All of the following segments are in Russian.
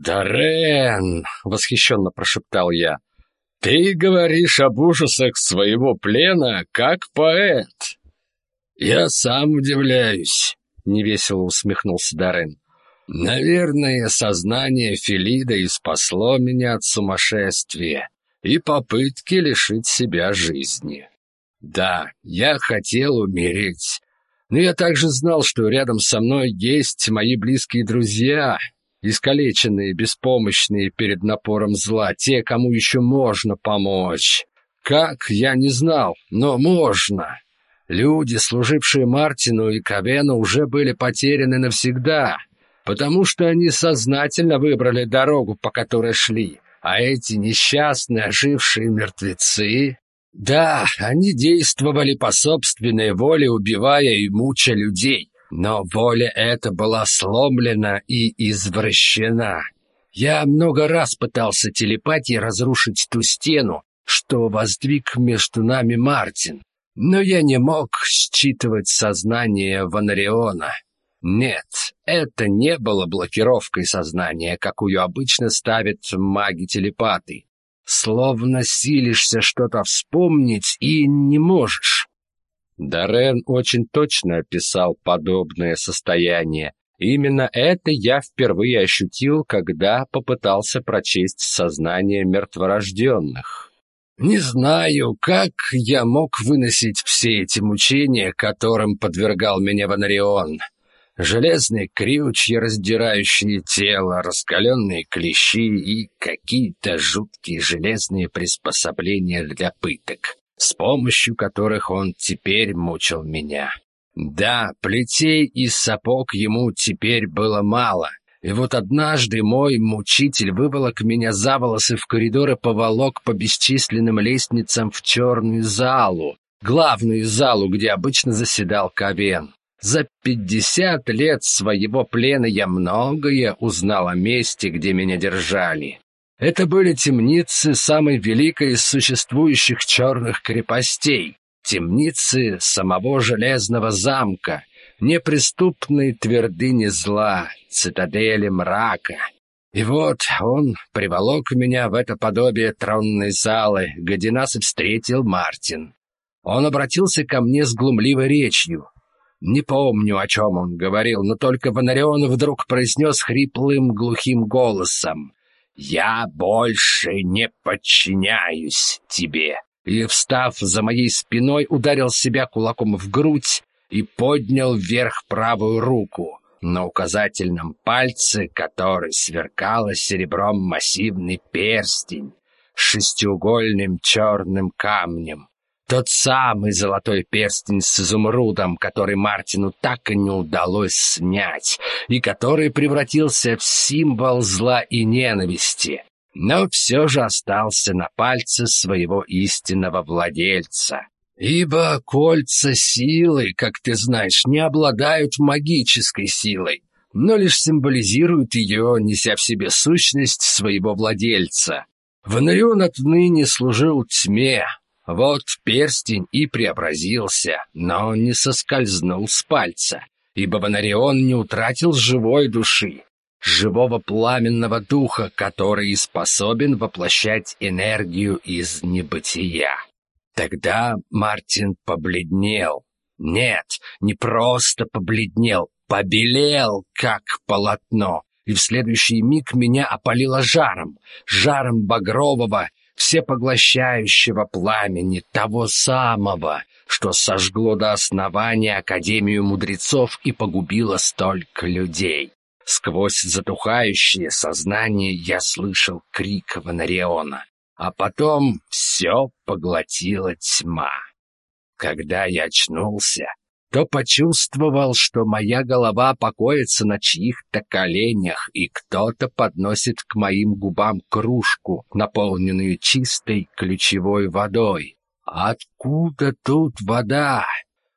«Дарен!» — восхищенно прошептал я. «Ты говоришь об ужасах своего плена, как поэт!» «Я сам удивляюсь», — невесело усмехнулся Дарен. «Наверное, сознание Филида и спасло меня от сумасшествия и попытки лишить себя жизни. Да, я хотел умереть, но я также знал, что рядом со мной есть мои близкие друзья, искалеченные, беспомощные перед напором зла, те, кому еще можно помочь. Как, я не знал, но можно. Люди, служившие Мартину и Кавену, уже были потеряны навсегда, потому что они сознательно выбрали дорогу, по которой шли. А эти несчастные ожившие мертвецы... Да, они действовали по собственной воле, убивая и муча людей, но воля эта была сломлена и извращена. Я много раз пытался телепатией разрушить ту стену, что воздвиг между нами Мартин, но я не мог считывать сознание Ванариона. Нет, это не было блокировкой сознания, какую обычно ставят маги-телепаты. Словно силишься что-то вспомнить и не можешь. Дарен очень точно описал подобное состояние. Именно это я впервые ощутил, когда попытался прочесть сознание мертворожденных. Не знаю, как я мог выносить все эти мучения, которым подвергал меня Ванарион. Железные крючья, раздирающие тело, раскаленные клещи и какие-то жуткие железные приспособления для пыток с помощью которых он теперь мучил меня. Да, плетей и сапог ему теперь было мало. И вот однажды мой мучитель выволок меня за волосы в коридор и поволок по бесчисленным лестницам в черную залу, главную залу, где обычно заседал Ковен. За пятьдесят лет своего плена я многое узнал о месте, где меня держали. Это были темницы самой великой из существующих черных крепостей, темницы самого железного замка, неприступной твердыни зла, цитадели мрака. И вот он приволок меня в это подобие тронной залы, где нас встретил Мартин. Он обратился ко мне с глумливой речью. Не помню, о чем он говорил, но только Бонарион вдруг произнес хриплым глухим голосом. «Я больше не подчиняюсь тебе!» И, встав за моей спиной, ударил себя кулаком в грудь и поднял вверх правую руку, на указательном пальце которой сверкало серебром массивный перстень с шестиугольным черным камнем. Тот самый золотой перстень с изумрудом, который Мартину так и не удалось снять, и который превратился в символ зла и ненависти, но все же остался на пальце своего истинного владельца. Ибо кольца силы, как ты знаешь, не обладают магической силой, но лишь символизируют ее, неся в себе сущность своего владельца. Ванарион отныне служил тьме, вот перстень и преобразился, но он не соскользнул с пальца, ибо Бонарион не утратил живой души, живого пламенного духа, который способен воплощать энергию из небытия. Тогда Мартин побледнел. Нет, не просто побледнел, побелел, как полотно, и в следующий миг меня опалило жаром, жаром багрового всепоглощающего пламени, того самого, что сожгло до основания Академию мудрецов и погубило столько людей. Сквозь затухающее сознание я слышал крик Ванариона, а потом все поглотила тьма. Когда я очнулся, то почувствовал, что моя голова покоится на чьих-то коленях, и кто-то подносит к моим губам кружку, наполненную чистой ключевой водой. Откуда тут вода?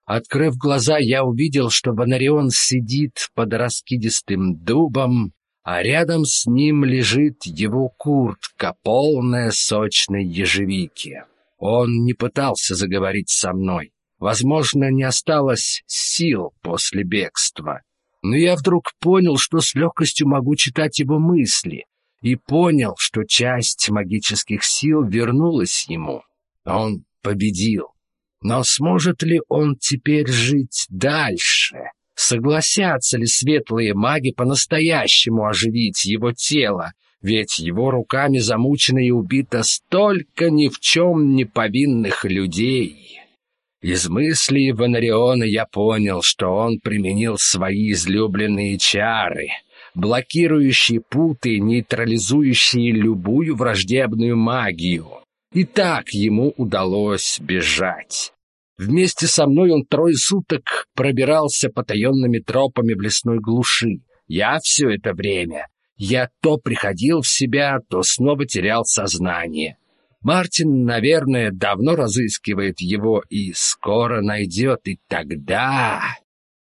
Открыв глаза, я увидел, что Бонарион сидит под раскидистым дубом, а рядом с ним лежит его куртка, полная сочной ежевики. Он не пытался заговорить со мной. Возможно, не осталось сил после бегства. Но я вдруг понял, что с легкостью могу читать его мысли. и понял, что часть магических сил вернулась ему. Он победил. Но сможет ли он теперь жить дальше? Согласятся ли светлые маги по-настоящему оживить его тело? Ведь его руками замучено и убито столько ни в чем не повинных людей. Из мыслей Ванариона я понял, что он применил свои излюбленные чары — блокирующие путы, нейтрализующие любую враждебную магию. И так ему удалось бежать. Вместе со мной он трое суток пробирался потаенными тропами в лесной глуши. Я все это время, я то приходил в себя, то снова терял сознание. Мартин, наверное, давно разыскивает его и скоро найдет, и тогда...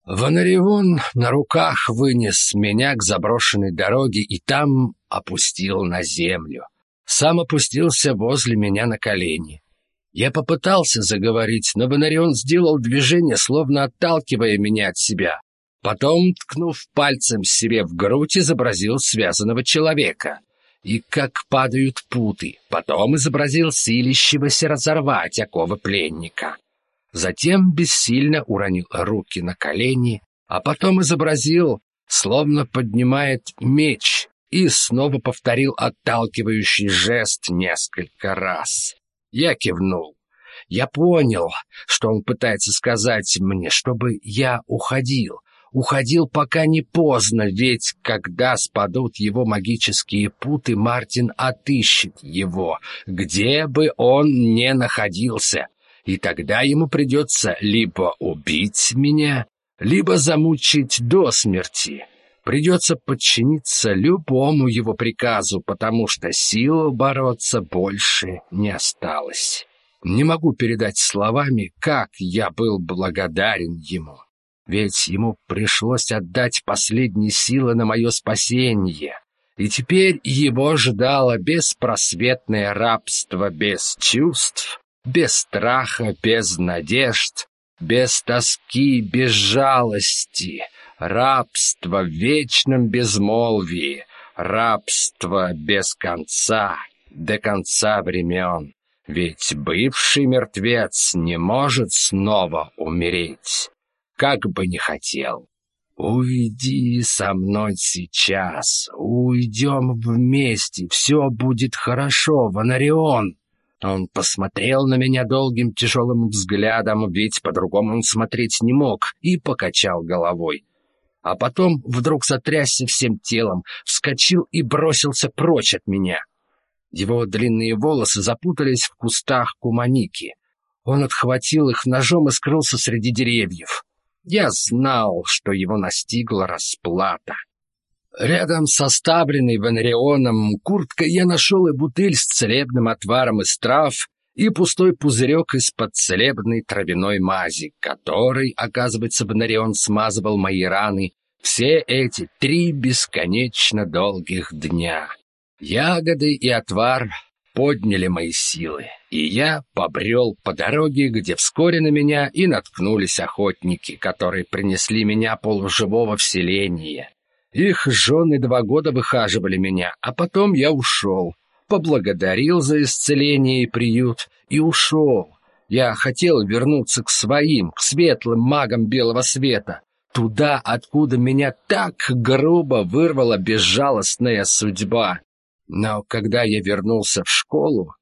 Ванарион на руках вынес меня к заброшенной дороге и там опустил на землю. Сам опустился возле меня на колени. Я попытался заговорить, но Ванарион сделал движение, словно отталкивая меня от себя. Потом, ткнув пальцем себе в грудь, изобразил связанного человека. И как падают путы. Потом изобразил силящегося разорвать оковы пленника. Затем бессильно уронил руки на колени, а потом изобразил, словно поднимает меч, и снова повторил отталкивающий жест несколько раз. Я кивнул. Я понял, что он пытается сказать мне, чтобы я уходил. Уходил, пока не поздно, ведь когда спадут его магические путы, Мартин отыщет его, где бы он ни находился и тогда ему придется либо убить меня, либо замучить до смерти. Придется подчиниться любому его приказу, потому что сил бороться больше не осталось. Не могу передать словами, как я был благодарен ему. Ведь ему пришлось отдать последние силы на мое спасение, и теперь его ждало беспросветное рабство без чувств, без страха, без надежд, без тоски, без жалости, рабство в вечном безмолвии, рабство без конца, до конца времен. Ведь бывший мертвец не может снова умереть, как бы не хотел. Уйди со мной сейчас, уйдем вместе, все будет хорошо, Ванарион. Он посмотрел на меня долгим тяжелым взглядом, ведь по-другому он смотреть не мог, и покачал головой. А потом вдруг затрясся всем телом, вскочил и бросился прочь от меня. Его длинные волосы запутались в кустах куманики. Он отхватил их ножом и скрылся среди деревьев. Я знал, что его настигла расплата. Рядом с оставленной Венрионом курткой я нашел и бутыль с целебным отваром из трав, и пустой пузырек из-под целебной травяной мази, который, оказывается, Венрион смазывал мои раны все эти три бесконечно долгих дня. Ягоды и отвар подняли мои силы, и я побрел по дороге, где вскоре на меня и наткнулись охотники, которые принесли меня полуживого в селение. Их жены два года выхаживали меня, а потом я ушел. Поблагодарил за исцеление и приют и ушел. Я хотел вернуться к своим, к светлым магам белого света, туда, откуда меня так грубо вырвала безжалостная судьба. Но когда я вернулся в школу,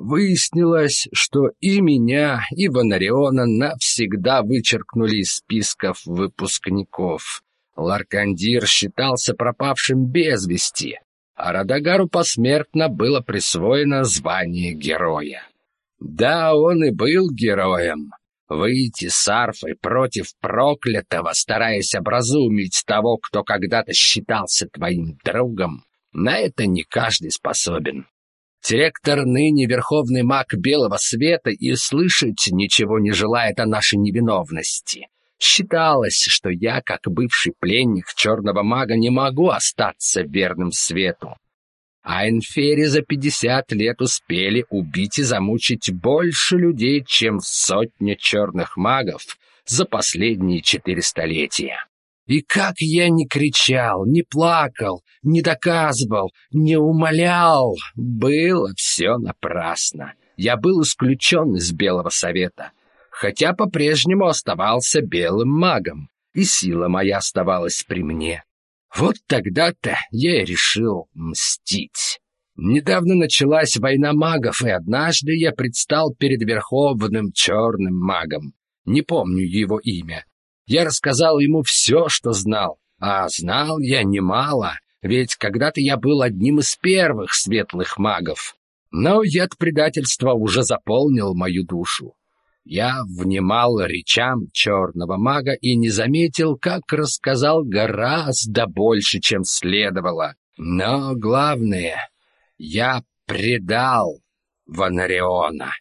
выяснилось, что и меня, и Ванариона навсегда вычеркнули из списков выпускников. Ларкандир считался пропавшим без вести, а Радагару посмертно было присвоено звание героя. Да, он и был героем. Выйти с арфой против проклятого, стараясь образумить того, кто когда-то считался твоим другом, на это не каждый способен. Директор ныне верховный маг белого света и слышать ничего не желает о нашей невиновности. Считалось, что я, как бывший пленник черного мага, не могу остаться верным свету. А Энфери за пятьдесят лет успели убить и замучить больше людей, чем сотня черных магов за последние четыре столетия. И как я не кричал, не плакал, не доказывал, не умолял, было все напрасно. Я был исключен из Белого Совета, хотя по-прежнему оставался белым магом, и сила моя оставалась при мне. Вот тогда-то я и решил мстить. Недавно началась война магов, и однажды я предстал перед верховным черным магом. Не помню его имя. Я рассказал ему все, что знал. А знал я немало, ведь когда-то я был одним из первых светлых магов. Но яд предательства уже заполнил мою душу. Я внимал речам черного мага и не заметил, как рассказал гораздо больше, чем следовало. Но главное, я предал Ванариона.